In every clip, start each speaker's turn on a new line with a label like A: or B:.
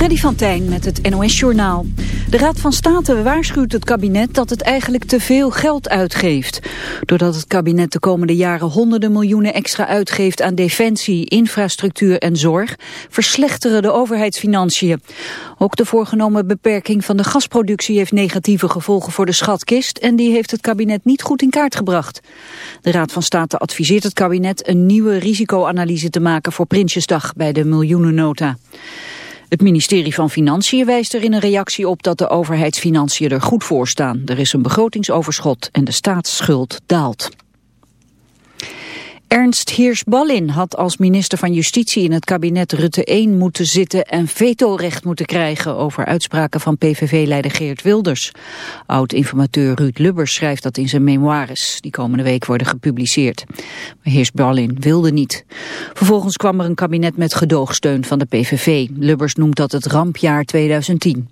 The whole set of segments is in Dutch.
A: Freddy van Tijn met het NOS-journaal. De Raad van State waarschuwt het kabinet dat het eigenlijk te veel geld uitgeeft. Doordat het kabinet de komende jaren honderden miljoenen extra uitgeeft aan defensie, infrastructuur en zorg, verslechteren de overheidsfinanciën. Ook de voorgenomen beperking van de gasproductie heeft negatieve gevolgen voor de schatkist en die heeft het kabinet niet goed in kaart gebracht. De Raad van State adviseert het kabinet een nieuwe risicoanalyse te maken voor Prinsjesdag bij de miljoenennota. Het ministerie van Financiën wijst er in een reactie op dat de overheidsfinanciën er goed voor staan. Er is een begrotingsoverschot en de staatsschuld daalt. Ernst Heers-Ballin had als minister van Justitie in het kabinet Rutte 1 moeten zitten en vetorecht moeten krijgen over uitspraken van PVV-leider Geert Wilders. Oud-informateur Ruud Lubbers schrijft dat in zijn memoires, die komende week worden gepubliceerd. Maar Heers-Ballin wilde niet. Vervolgens kwam er een kabinet met gedoogsteun van de PVV. Lubbers noemt dat het rampjaar 2010.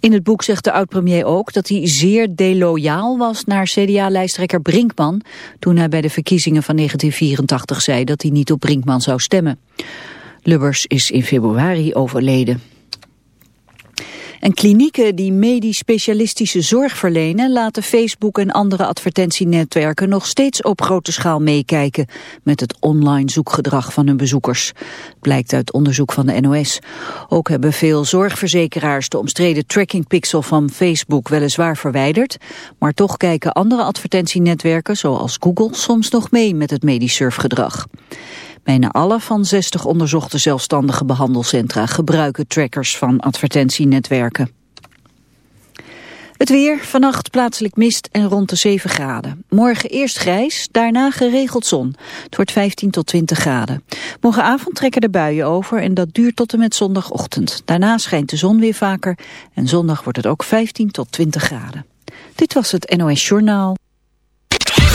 A: In het boek zegt de oud-premier ook dat hij zeer deloyaal was naar CDA-lijsttrekker Brinkman toen hij bij de verkiezingen van 19 1984 zei dat hij niet op Brinkman zou stemmen. Lubbers is in februari overleden. En klinieken die medisch specialistische zorg verlenen... laten Facebook en andere advertentienetwerken nog steeds op grote schaal meekijken... met het online zoekgedrag van hun bezoekers. Blijkt uit onderzoek van de NOS. Ook hebben veel zorgverzekeraars de omstreden tracking pixel van Facebook weliswaar verwijderd... maar toch kijken andere advertentienetwerken, zoals Google, soms nog mee met het medisch surfgedrag. Bijna alle van 60 onderzochte zelfstandige behandelcentra gebruiken trackers van advertentienetwerken. Het weer, vannacht plaatselijk mist en rond de 7 graden. Morgen eerst grijs, daarna geregeld zon. Het wordt 15 tot 20 graden. Morgenavond trekken de buien over en dat duurt tot en met zondagochtend. Daarna schijnt de zon weer vaker en zondag wordt het ook 15 tot 20 graden. Dit was het NOS Journaal.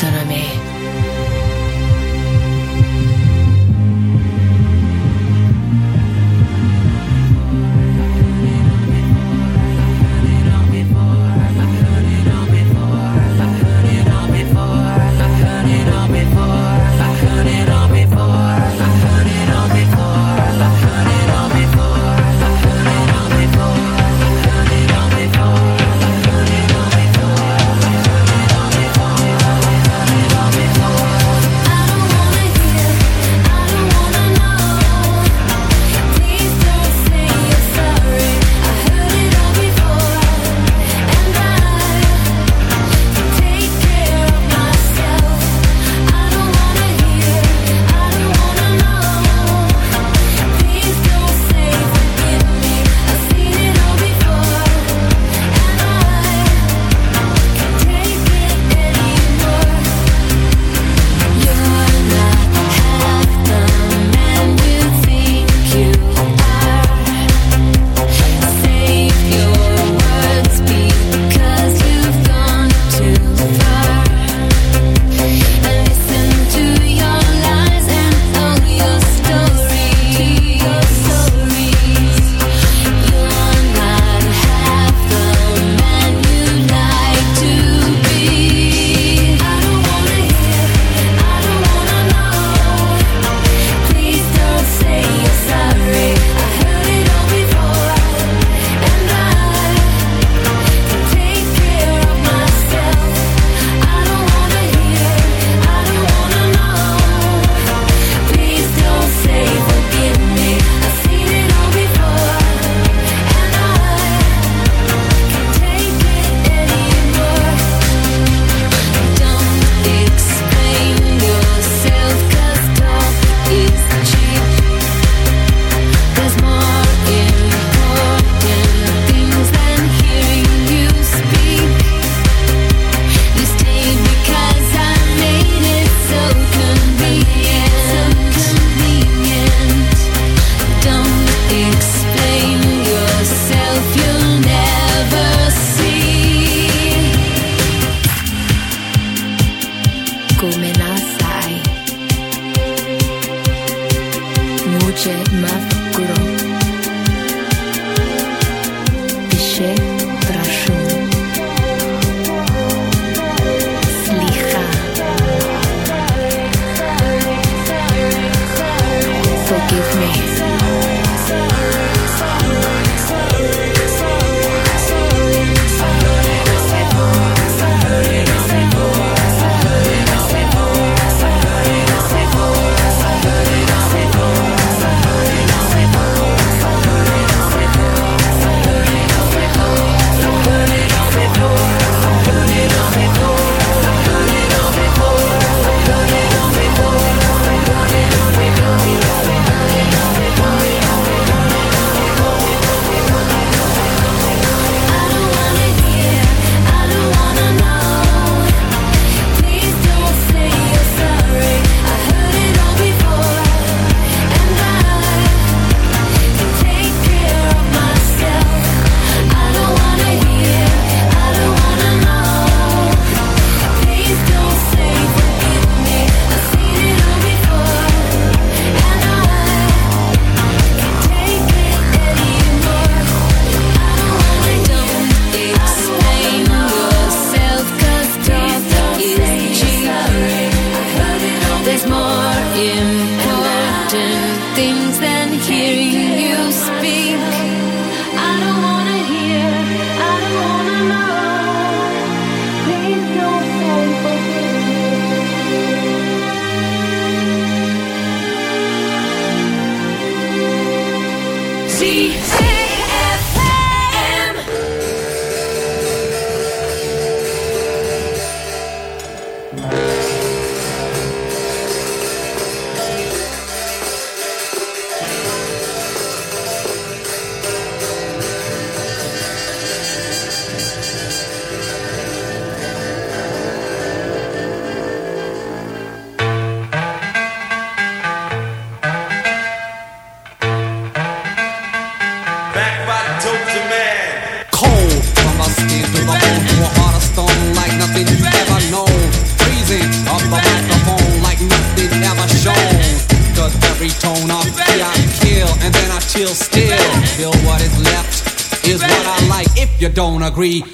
B: Don't let me.
C: Agree.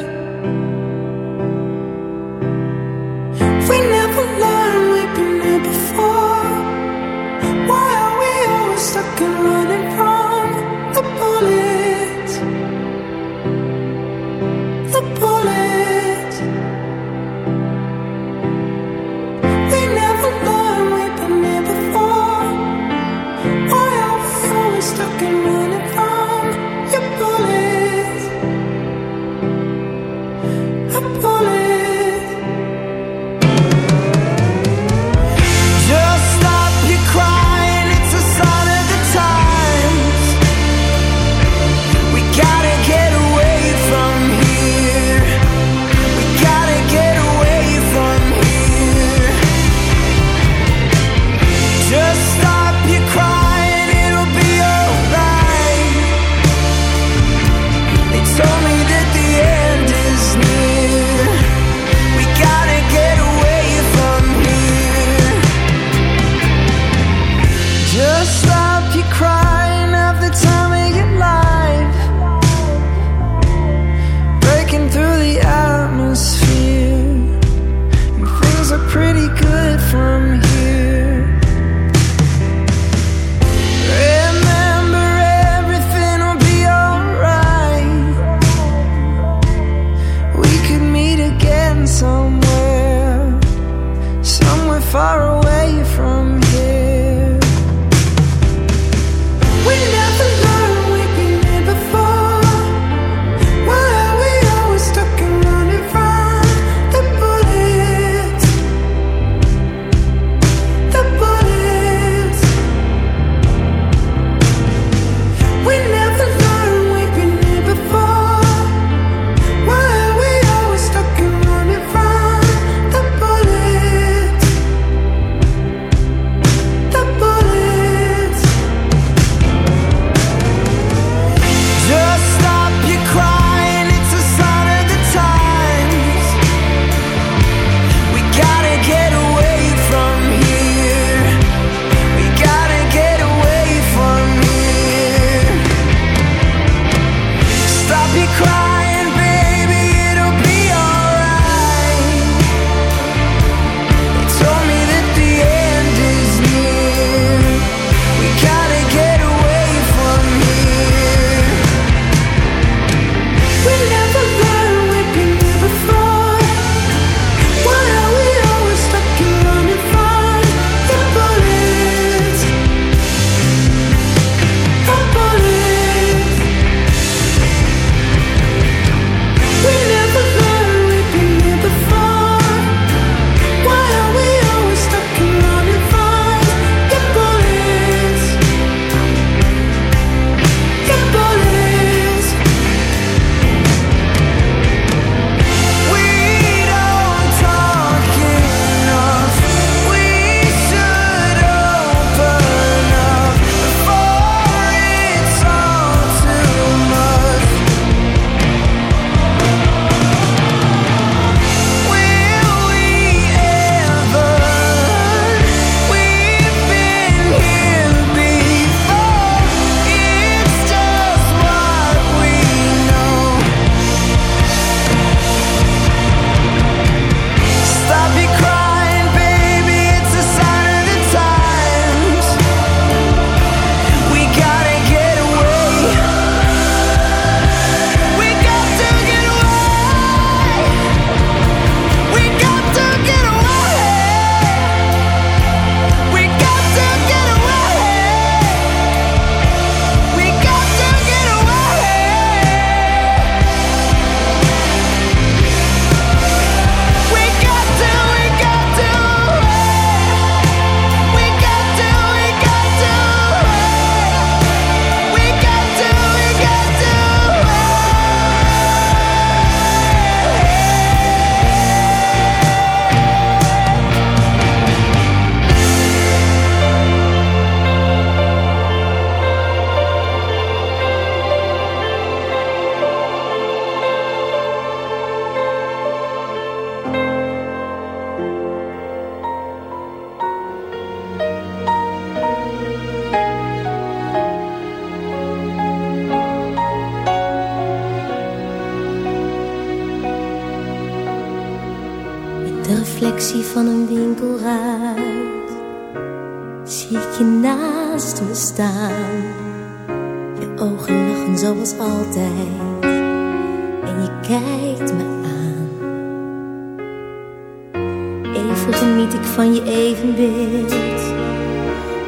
D: Van je evenbeeld,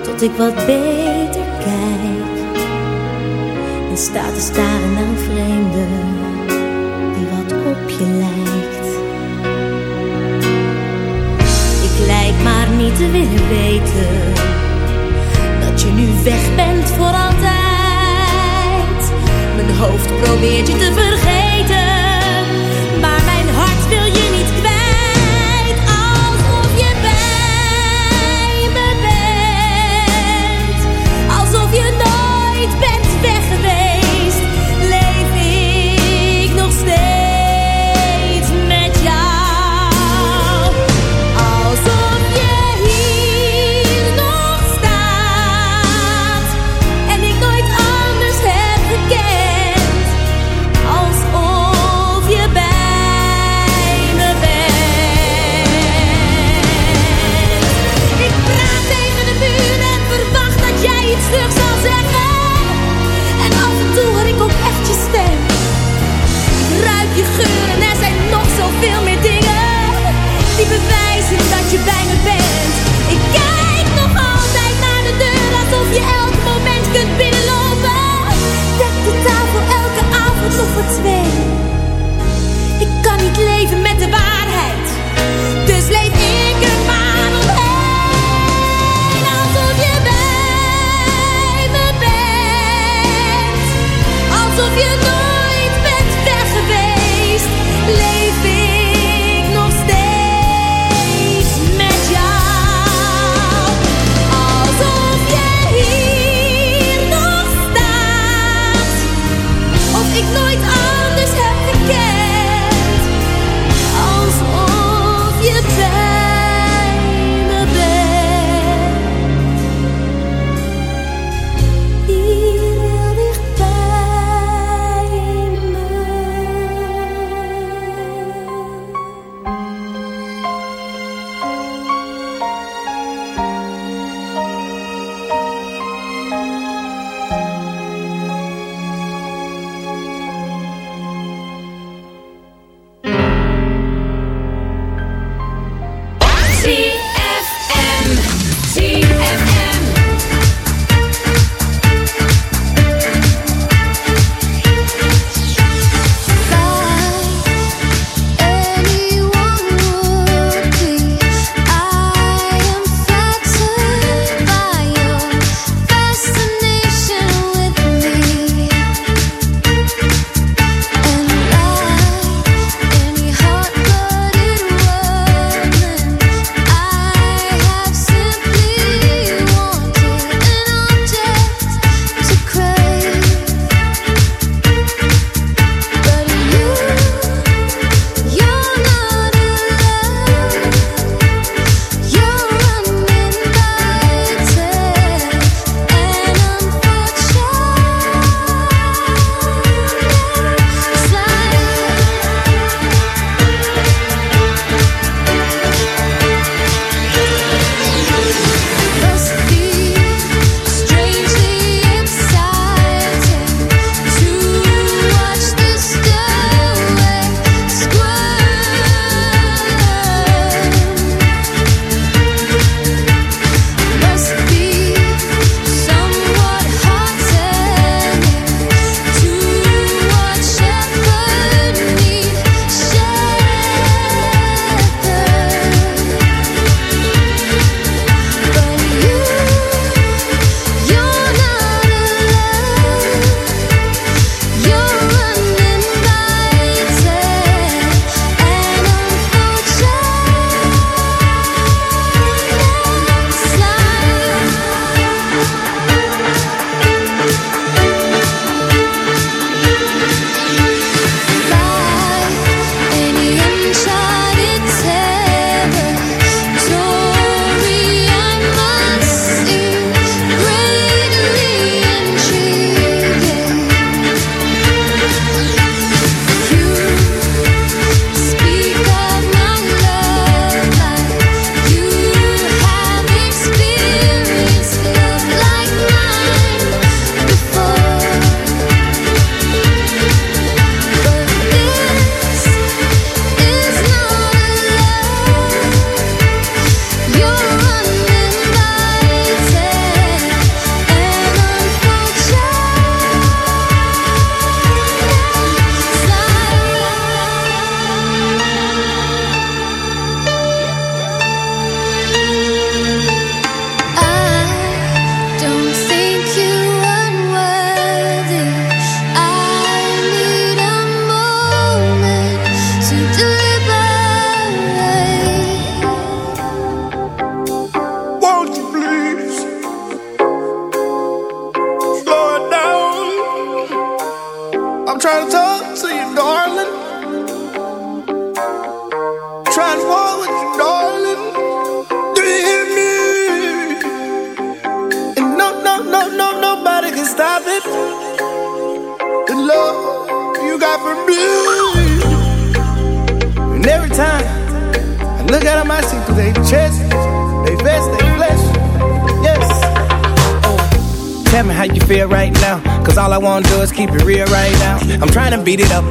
D: tot ik wat beter kijk. En sta te staren naar een vreemde die wat op je lijkt. Ik lijk maar niet te willen weten dat je nu weg bent voor altijd. Mijn hoofd probeert je te vergeten,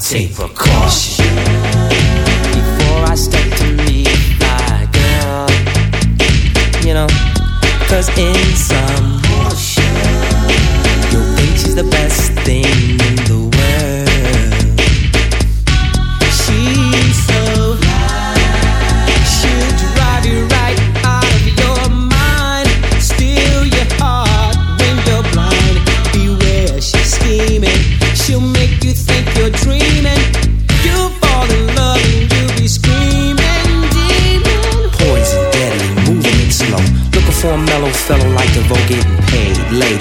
E: take precaution before I step to meet my girl. You know, cause in some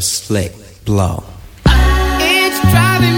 E: slick blow.
F: It's driving